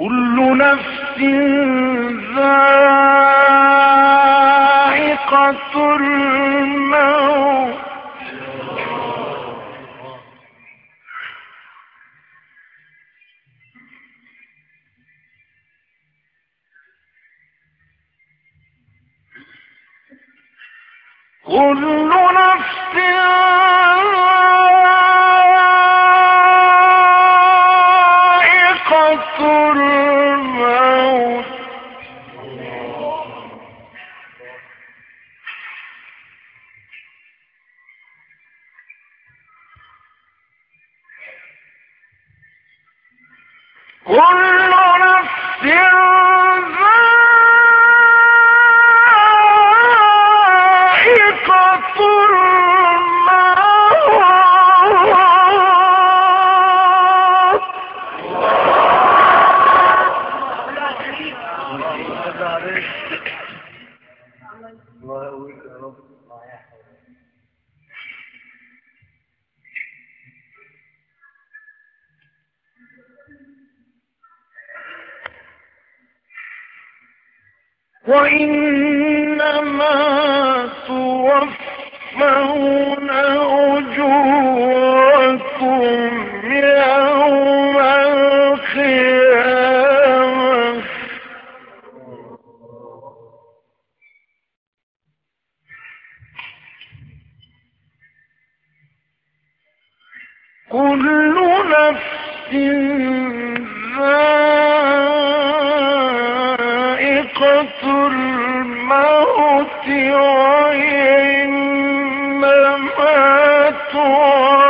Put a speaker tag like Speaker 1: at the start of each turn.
Speaker 1: كل نفس ذائقة الموت. كل نفس ذائقة الموت كل نفس
Speaker 2: الله يقويك يا رب
Speaker 1: وإنما توفون كل نفس ذائقة الموت وإنما توفون